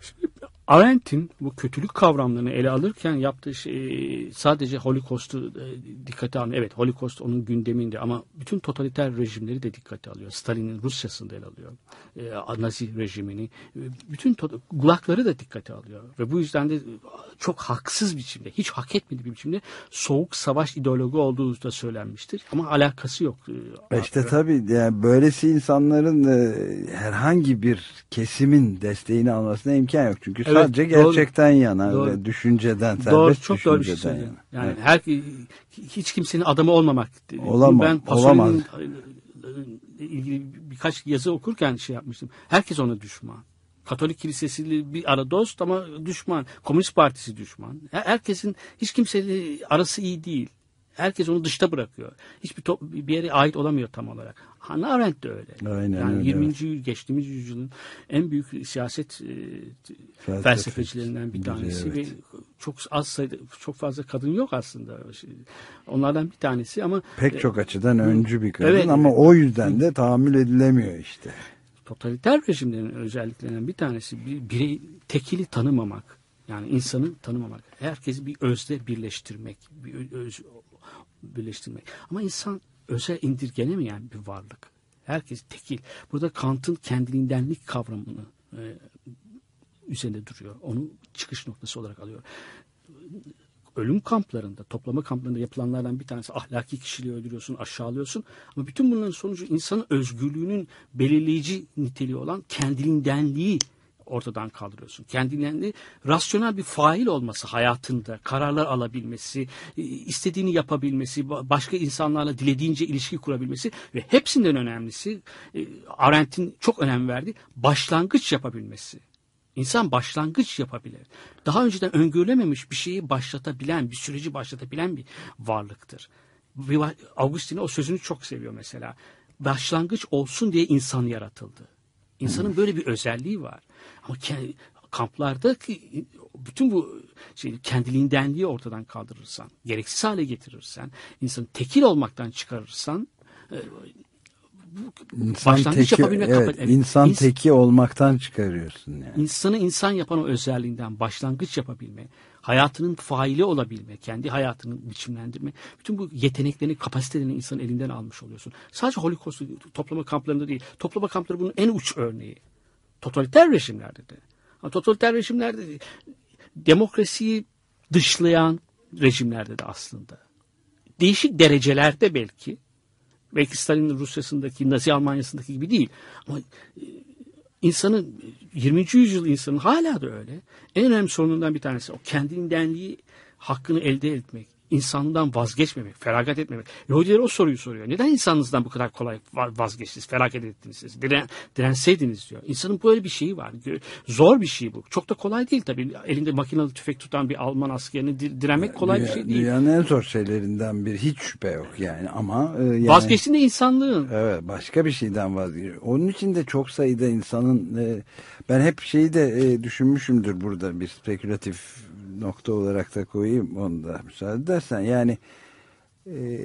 Speaker 3: she Arendt'in bu kötülük kavramlarını ele alırken yaptığı şey sadece Holocaust'u e, dikkate almıyor. Evet Holocaust onun gündeminde ama bütün totaliter rejimleri de dikkate alıyor. Stalin'in Rusya'sını da ele alıyor. E, Nazi rejimini. E, bütün gulakları da dikkate alıyor. Ve bu yüzden de çok haksız biçimde, hiç hak etmediği bir biçimde soğuk savaş ideoloji olduğu da söylenmiştir. Ama alakası yok.
Speaker 2: İşte tabii yani böylesi insanların herhangi bir kesimin desteğini almasına imkan yok. Çünkü evet, sadece gerçekten doğru, yana doğru. ve düşünceden,
Speaker 3: doğru, çok doğru bir şey söylüyorsun. Yani evet. her hiç kimsenin adamı olmamak.
Speaker 2: Olamam, ben olamaz.
Speaker 3: ilgili birkaç yazı okurken şey yapmıştım. Herkes ona düşman. Katolik kilisesi bir ara dost ama düşman. Komünist Partisi düşman. Herkesin hiç kimseyle arası iyi değil. Herkes onu dışta bırakıyor. Hiçbir top, bir yere ait olamıyor tam olarak. Hannah Arendt de öyle.
Speaker 2: Aynen
Speaker 3: yani
Speaker 2: öyle,
Speaker 3: 20.
Speaker 2: evet.
Speaker 3: yüzyıl geçtiğimiz yüzyılın en büyük siyaset e,
Speaker 2: Felsefe-
Speaker 3: felsefecilerinden bir
Speaker 2: biri,
Speaker 3: tanesi
Speaker 2: evet.
Speaker 3: ve çok az sayıda çok fazla kadın yok aslında. Onlardan bir tanesi ama
Speaker 2: Pek çok açıdan öncü bir kadın
Speaker 3: Evet.
Speaker 2: ama o yüzden de tahammül edilemiyor işte.
Speaker 3: totaliter rejimlerin özelliklerinden bir tanesi bir birey tekili tanımamak. Yani insanı tanımamak. Herkesi bir özde birleştirmek. Bir öz, birleştirmek. Ama insan öze indirgenemeyen bir varlık. Herkes tekil. Burada Kant'ın kendiliğindenlik kavramını e, üzerinde duruyor. Onu çıkış noktası olarak alıyor. Ölüm kamplarında, toplama kamplarında yapılanlardan bir tanesi ahlaki kişiliği öldürüyorsun, aşağılıyorsun. Ama bütün bunların sonucu insanın özgürlüğünün belirleyici niteliği olan kendiliğindenliği ortadan kaldırıyorsun. Kendiliğindenliği rasyonel bir fail olması hayatında, kararlar alabilmesi, e, istediğini yapabilmesi, ba- başka insanlarla dilediğince ilişki kurabilmesi ve hepsinden önemlisi e, Arendt'in çok önem verdiği başlangıç yapabilmesi. İnsan başlangıç yapabilir. Daha önceden öngörülememiş bir şeyi başlatabilen, bir süreci başlatabilen bir varlıktır. Bir va- Augustin o sözünü çok seviyor mesela. Başlangıç olsun diye insan yaratıldı. İnsanın böyle bir özelliği var. Ama kamplarda ki- bütün bu şey, kendiliğindenliği ortadan kaldırırsan, gereksiz hale getirirsen, insanı tekil olmaktan çıkarırsan, e,
Speaker 2: İnsan teki,
Speaker 3: yapabilmek
Speaker 2: evet,
Speaker 3: evet.
Speaker 2: insan
Speaker 3: İns-
Speaker 2: teki olmaktan çıkarıyorsun yani.
Speaker 3: insanı insan yapan o özelliğinden başlangıç yapabilme, hayatının faili olabilme, kendi hayatını biçimlendirme, bütün bu yeteneklerini, kapasitelerini insanın elinden almış oluyorsun. Sadece Holocaust toplama kamplarında değil, toplama kampları bunun en uç örneği. Totaliter rejimlerde de. Ama totaliter rejimlerde de, demokrasiyi dışlayan rejimlerde de aslında. Değişik derecelerde belki, belki Stalin'in Rusya'sındaki, Nazi Almanya'sındaki gibi değil. Ama e, insanın 20. yüzyıl insanın hala da öyle. En önemli sorunundan bir tanesi o kendindenliği hakkını elde etmek. İnsandan vazgeçmemek, feragat etmemek. Yahudiler o soruyu soruyor. Neden insanınızdan bu kadar kolay va- vazgeçtiniz, feragat ettiniz siz? Diren, direnseydiniz diyor. İnsanın böyle bir şeyi var. Zor bir şey bu. Çok da kolay değil tabii. Elinde makinalı tüfek tutan bir Alman askerini di- direnmek kolay bir şey değil.
Speaker 2: Dünyanın en zor şeylerinden biri. Hiç şüphe yok yani ama e, yani,
Speaker 3: Vazgeçtiğinde insanlığın.
Speaker 2: Evet başka bir şeyden vazgeçiyor. Onun için de çok sayıda insanın e, ben hep şeyi de e, düşünmüşümdür burada bir spekülatif nokta olarak da koyayım onu da müsaade edersen. Yani e,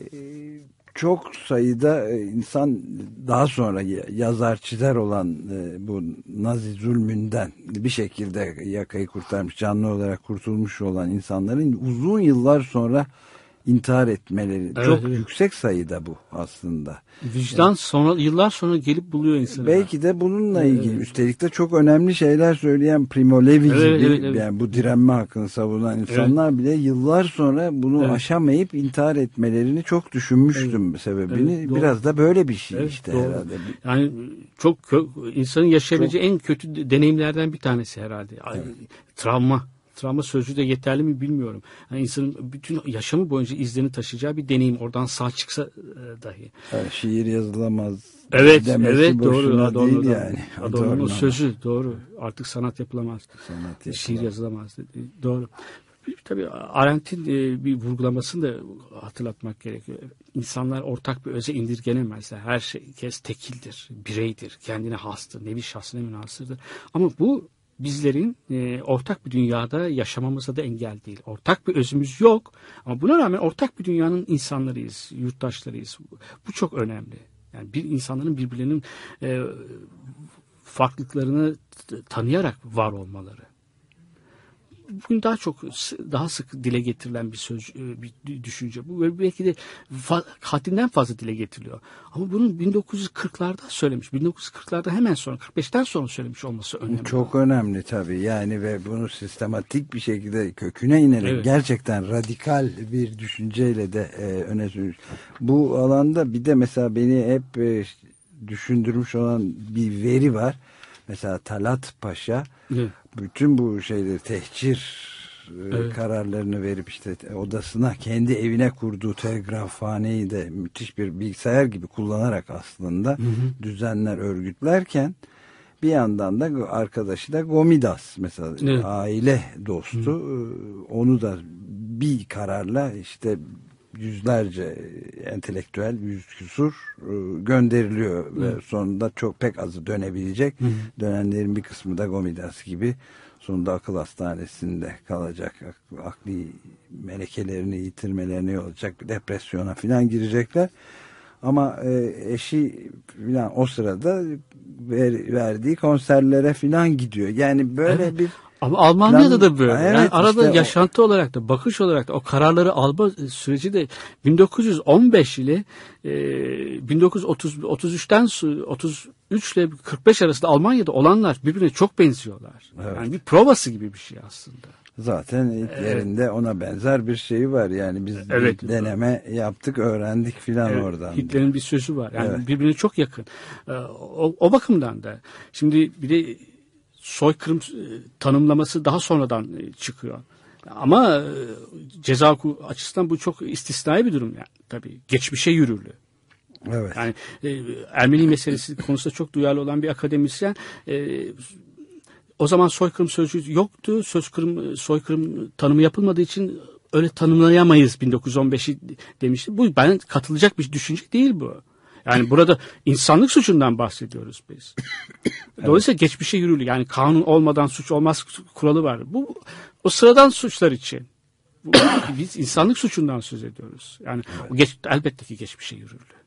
Speaker 2: çok sayıda e, insan daha sonra ya- yazar çizer olan e, bu Nazi zulmünden bir şekilde yakayı kurtarmış canlı olarak kurtulmuş olan insanların uzun yıllar sonra intihar etmeleri
Speaker 3: Evet,
Speaker 2: çok
Speaker 3: evet.
Speaker 2: yüksek sayıda bu aslında.
Speaker 3: Vicdan sonra yıllar sonra gelip buluyor insanı.
Speaker 2: Belki de bununla
Speaker 3: Evet.
Speaker 2: ilgili üstelik de çok önemli şeyler söyleyen Primo Levi
Speaker 3: Evet,
Speaker 2: gibi
Speaker 3: evet, evet.
Speaker 2: yani bu direnme hakkını savunan insanlar bile yıllar sonra bunu
Speaker 3: Evet.
Speaker 2: aşamayıp intihar etmelerini çok düşünmüştüm sebebini.
Speaker 3: Evet, doğru.
Speaker 2: Biraz da böyle bir şey
Speaker 3: Evet,
Speaker 2: işte
Speaker 3: doğru.
Speaker 2: herhalde.
Speaker 3: Yani çok insanın yaşayabileceği en kötü de- deneyimlerden bir tanesi herhalde. Ay, Travma. Travma sözcüğü de yeterli mi bilmiyorum. Yani insanın bütün yaşamı boyunca izlerini taşıyacağı bir deneyim. Oradan sağ çıksa e, dahi.
Speaker 2: Yani şiir yazılamaz
Speaker 3: Evet, evet doğru. Adorno'dan-
Speaker 2: değil yani. Adorno.
Speaker 3: sözü doğru. Artık sanat yapılamaz.
Speaker 2: Sanat
Speaker 3: Şiir
Speaker 2: yapılamaz.
Speaker 3: yazılamaz. dedi. Doğru. Tabii Arendt'in e, bir vurgulamasını da hatırlatmak gerekiyor. İnsanlar ortak bir öze indirgenemezler. Her şey kes tekildir, bireydir, kendine hastır, nevi şahsına münasırdır. Ama bu bizlerin e, ortak bir dünyada yaşamamıza da engel değil. Ortak bir özümüz yok ama buna rağmen ortak bir dünyanın insanlarıyız, yurttaşlarıyız. Bu çok önemli. Yani bir insanların birbirlerinin e, farklılıklarını tanıyarak var olmaları. Bugün daha çok daha sık dile getirilen bir söz e, bir dü- düşünce bu ve belki de fa- haddinden fazla dile getiriliyor. Ama bunun 1940'larda söylemiş. 1940'larda hemen sonra 45'ten sonra söylemiş olması önemli.
Speaker 2: Çok önemli tabii yani ve bunu sistematik bir şekilde köküne inerek
Speaker 3: Evet.
Speaker 2: gerçekten radikal bir düşünceyle de e, öne sürmüş. Bu alanda bir de mesela beni hep e, düşündürmüş olan bir veri var. Mesela Talat Paşa
Speaker 3: Evet.
Speaker 2: Bütün bu şeyleri tehcir e,
Speaker 3: Evet.
Speaker 2: kararlarını verip işte odasına kendi evine kurduğu telgrafhaneyi de müthiş bir bilgisayar gibi kullanarak aslında düzenler örgütlerken bir yandan da arkadaşı da Gomidas mesela
Speaker 3: Evet.
Speaker 2: aile dostu e, onu da bir kararla işte yüzlerce entelektüel yüz küsur e, gönderiliyor ve sonunda çok pek azı dönebilecek. Dönenlerin bir kısmı da Gomidas gibi sonunda akıl hastanesinde kalacak. Ak- Akli melekelerini yitirmelerine yol olacak. Depresyona falan girecekler. Ama e, eşi falan o sırada ver- verdiği konserlere falan gidiyor. Yani böyle
Speaker 3: Evet.
Speaker 2: bir
Speaker 3: Ama Almanya'da da böyle.
Speaker 2: Evet,
Speaker 3: yani arada
Speaker 2: işte o-
Speaker 3: yaşantı olarak da bakış olarak da o kararları alma süreci de 1915 ile e, 1933'ten 33 ile 45 arasında Almanya'da olanlar birbirine çok benziyorlar.
Speaker 2: Evet.
Speaker 3: Yani bir provası gibi bir şey aslında.
Speaker 2: Zaten ilk yerinde ona benzer bir şey var. Yani biz
Speaker 3: Evet.
Speaker 2: deneme yaptık, öğrendik filan
Speaker 3: Evet,
Speaker 2: oradan.
Speaker 3: Hitler'in bir sözü var. Yani
Speaker 2: Evet.
Speaker 3: birbirine çok yakın. Ee, O, o bakımdan da şimdi bir de soykırım e, tanımlaması daha sonradan e, çıkıyor. Ama e, ceza hukuku açısından bu çok istisnai bir durum yani. Tabii geçmişe yürürlü.
Speaker 2: Evet.
Speaker 3: Yani e, Ermeni meselesi [laughs] konusunda çok duyarlı olan bir akademisyen e, o zaman soykırım sözcüğü yoktu. Soykırım, soykırım tanımı yapılmadığı için öyle tanımlayamayız 1915'i demişti. Bu ben katılacak bir düşünce değil bu. Yani burada insanlık suçundan bahsediyoruz biz. [coughs] Dolayısıyla geçmişe yürürlü. Yani kanun olmadan suç olmaz kuralı var. Bu o sıradan suçlar için. Bu, [coughs] biz insanlık suçundan söz ediyoruz. Yani o geç, elbette ki geçmişe yürürlü.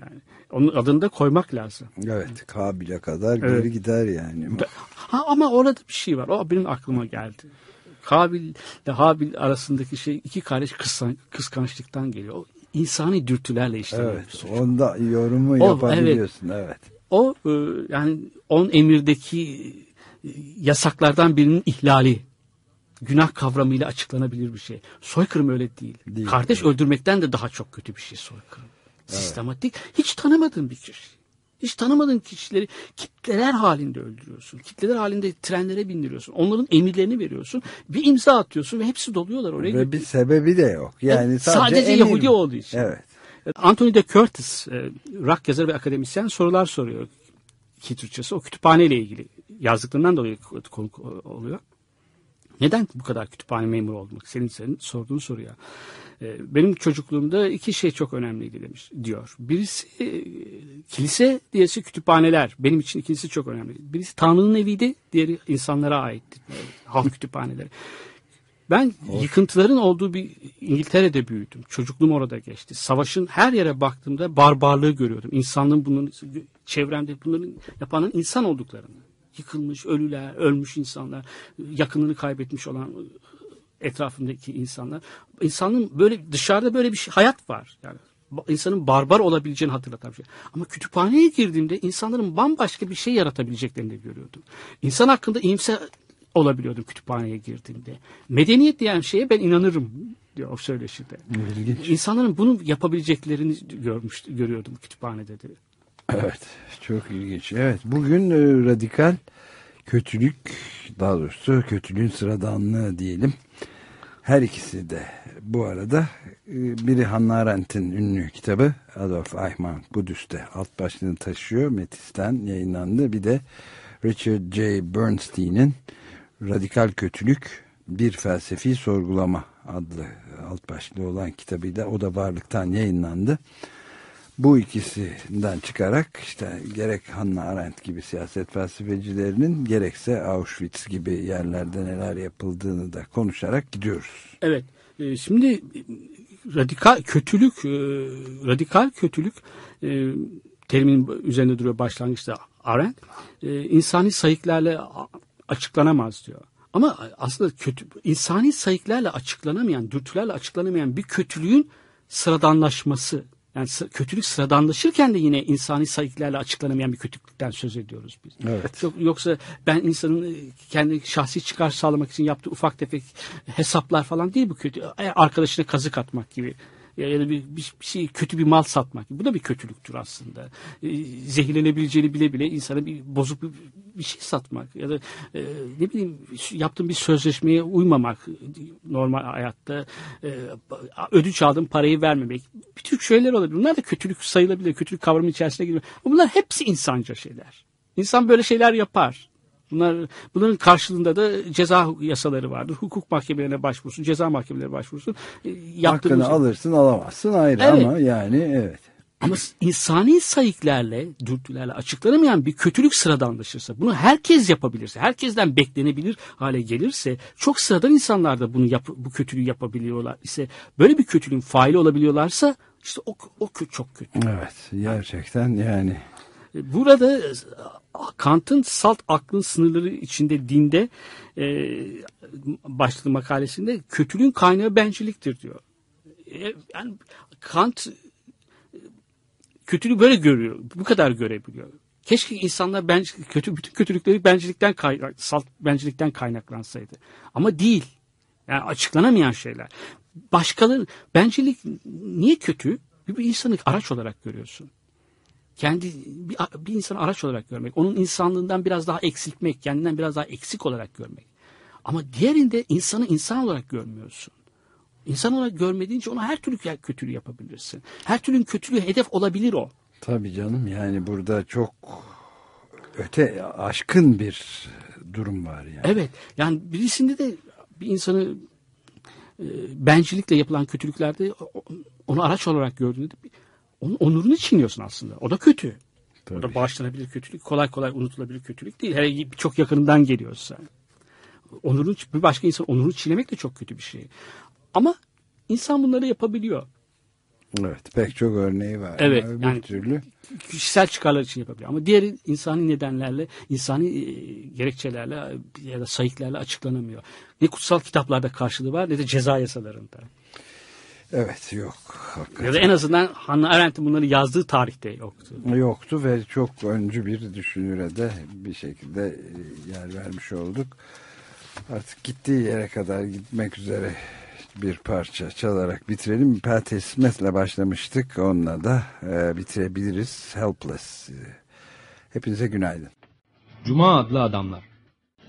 Speaker 3: Yani onun adını da koymak lazım.
Speaker 2: Evet. Kabil'e kadar
Speaker 3: Evet.
Speaker 2: geri gider yani.
Speaker 3: Ha, ama orada bir şey var. O benim aklıma geldi. Kabil ile Habil arasındaki şey iki kardeş kıskan, kıskançlıktan geliyor. İnsani dürtülerle işlenen bir
Speaker 2: Evet.
Speaker 3: suç.
Speaker 2: Onda yorumu
Speaker 3: O,
Speaker 2: yapabiliyorsun. Evet.
Speaker 3: O e, yani on emirdeki e, yasaklardan birinin ihlali günah kavramıyla açıklanabilir bir şey. Soykırım öyle değil.
Speaker 2: Değil,
Speaker 3: Kardeş öldürmekten de daha çok kötü bir şey soykırım. Sistematik. Hiç tanımadığın bir kişi. Hiç tanımadığın kişileri kitleler halinde öldürüyorsun. Kitleler halinde trenlere bindiriyorsun. Onların emirlerini veriyorsun. Bir imza atıyorsun ve hepsi doluyorlar oraya.
Speaker 2: Ve bir sebebi de yok. Yani
Speaker 3: Evet,
Speaker 2: sadece,
Speaker 3: sadece
Speaker 2: emir.
Speaker 3: Yahudi olduğu için.
Speaker 2: Evet.
Speaker 3: Anthony de Curtis, e, rock yazarı ve akademisyen sorular soruyor ki Türkçesi. O kütüphane ile ilgili yazdıklarından dolayı konuk oluyor. Neden bu kadar kütüphane memuru olmak? Senin senin sorduğun soruya. E, Benim çocukluğumda iki şey çok önemliydi demiş diyor. Birisi e, kilise, diğerisi kütüphaneler. Benim için ikincisi çok önemli. Birisi Tanrı'nın eviydi, diğeri insanlara aitti. Halk [laughs] kütüphaneleri. Ben yıkıntıların olduğu bir İngiltere'de büyüdüm. Çocukluğum orada geçti. Savaşın her yere baktığımda barbarlığı görüyordum. İnsanlığın bunun çevremde bunların yapanın insan olduklarını. Yıkılmış, ölüler, ölmüş insanlar, yakınını kaybetmiş olan etrafındaki insanlar. İnsanın böyle dışarıda böyle bir şey, hayat var. Yani insanın barbar olabileceğini hatırlatan bir şey. Ama kütüphaneye girdiğimde insanların bambaşka bir şey yaratabileceklerini de görüyordum. İnsan hakkında iyimser olabiliyordum kütüphaneye girdiğimde. Medeniyet diyen şeye ben inanırım diyor o söyleşide.
Speaker 2: İlginç.
Speaker 3: İnsanların bunu yapabileceklerini görmüş, görüyordum kütüphanede de.
Speaker 2: Evet. Çok ilginç. Evet. Bugün e, radikal kötülük daha doğrusu kötülüğün sıradanlığı diyelim. Her ikisi de bu arada e, biri Hannah Arendt'in ünlü kitabı Adolf Eichmann Kudüs'te alt başlığını taşıyor. Metis'ten yayınlandı. Bir de Richard J. Bernstein'in Radikal Kötülük Bir Felsefi Sorgulama adlı alt başlığı olan kitabıyla o da varlıktan yayınlandı. Bu ikisinden çıkarak işte gerek Hannah Arendt gibi siyaset felsefecilerinin gerekse Auschwitz gibi yerlerde neler yapıldığını da konuşarak gidiyoruz.
Speaker 3: Evet. e, Şimdi e, radikal kötülük, e, radikal kötülük terimin üzerinde duruyor başlangıçta Arendt. İnsani sayıklarla açıklanamaz diyor. Ama aslında kötü insani sayıklarla açıklanamayan, dürtülerle açıklanamayan bir kötülüğün sıradanlaşması. Yani kötülük sıradanlaşırken de yine insani sayıklarla açıklanamayan bir kötülükten söz ediyoruz biz.
Speaker 2: Evet.
Speaker 3: Yok, yoksa ben insanın e, kendi şahsi çıkar sağlamak için yaptığı ufak tefek hesaplar falan değil bu kötü. E, Arkadaşına kazık atmak gibi ya da bir, bir şey kötü bir mal satmak. Bu da bir kötülüktür aslında. E, zehirlenebileceğini bile bile insana bir bozuk bir, bir şey satmak ya da e, ne bileyim yaptığın bir sözleşmeye uymamak normal hayatta e, ödünç aldığın parayı vermemek. Bir tür şeyler olabilir. Bunlar da kötülük sayılabilir. Kötülük kavramı içerisine giriyor. Bunlar hepsi insanca şeyler. İnsan böyle şeyler yapar. Bunlar bunların karşılığında da ceza yasaları vardır. Hukuk mahkemelerine başvursun, ceza mahkemelerine başvursun. E,
Speaker 2: Hakkını alırsın alamazsın ayrı
Speaker 3: Evet.
Speaker 2: ama yani evet.
Speaker 3: Ama insani sayıklarla, dürtülerle açıklanamayan bir kötülük sıradanlaşırsa, bunu herkes yapabilirse, herkesten beklenebilir hale gelirse, çok sıradan insanlar da bunu yap, bu kötülüğü yapabiliyorlar ise, böyle bir kötülüğün faili olabiliyorlarsa, işte o, o çok kötü.
Speaker 2: Evet gerçekten yani
Speaker 3: Burada e, Kant'ın salt aklın sınırları içinde dinde e, başlığı makalesinde kötülüğün kaynağı bencilliktir diyor. E, yani Kant e, kötülüğü böyle görüyor. Bu kadar görebiliyor. Keşke insanlar ben kötü bütün kötülükleri bencillikten kaynak, salt bencillikten kaynaklansaydı. Ama değil. Yani açıklanamayan şeyler. Başkaları bencillik niye kötü? Bir insanı araç olarak görüyorsun kendi bir, bir insanı araç olarak görmek, onun insanlığından biraz daha eksiltmek, kendinden biraz daha eksik olarak görmek. Ama diğerinde insanı insan olarak görmüyorsun. İnsan olarak görmediğince ona her türlü kötülüğü yapabilirsin. Her türlü kötülüğü hedef olabilir o.
Speaker 2: tabii canım yani burada çok öte aşkın bir durum var yani.
Speaker 3: Evet. Yani birisinde de bir insanı e, bencillikle yapılan kötülüklerde onu araç olarak gördüğünde onun onurunu çiğniyorsun aslında. O da kötü. O da
Speaker 2: Tabii.
Speaker 3: bağışlanabilir kötülük. Kolay kolay unutulabilir kötülük değil. Hele çok yakınından geliyorsa. Onurunu, bir başka insan onurunu çiğnemek de çok kötü bir şey. Ama insan bunları yapabiliyor.
Speaker 2: Evet pek çok örneği var.
Speaker 3: Evet,
Speaker 2: bir
Speaker 3: yani-
Speaker 2: türlü
Speaker 3: Kişisel çıkarlar için yapabiliyor. Ama diğeri insani nedenlerle, insani e, gerekçelerle ya da sayıklarla açıklanamıyor. Ne kutsal kitaplarda karşılığı var ne de ceza yasalarında.
Speaker 2: Evet yok hakikaten.
Speaker 3: Ya da en azından Hannah Arendt'in bunları yazdığı tarihte yoktu.
Speaker 2: yoktu ve çok öncü bir düşünüre de bir şekilde e, yer vermiş olduk. Artık gittiği yere kadar gitmek üzere bir parça çalarak bitirelim. Patti Smith'le başlamıştık. Onunla da e, bitirebiliriz. Helpless. Hepinize günaydın.
Speaker 1: Cuma adlı adamlar.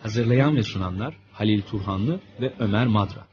Speaker 1: Hazırlayan ve sunanlar Halil Turhanlı ve Ömer Madra.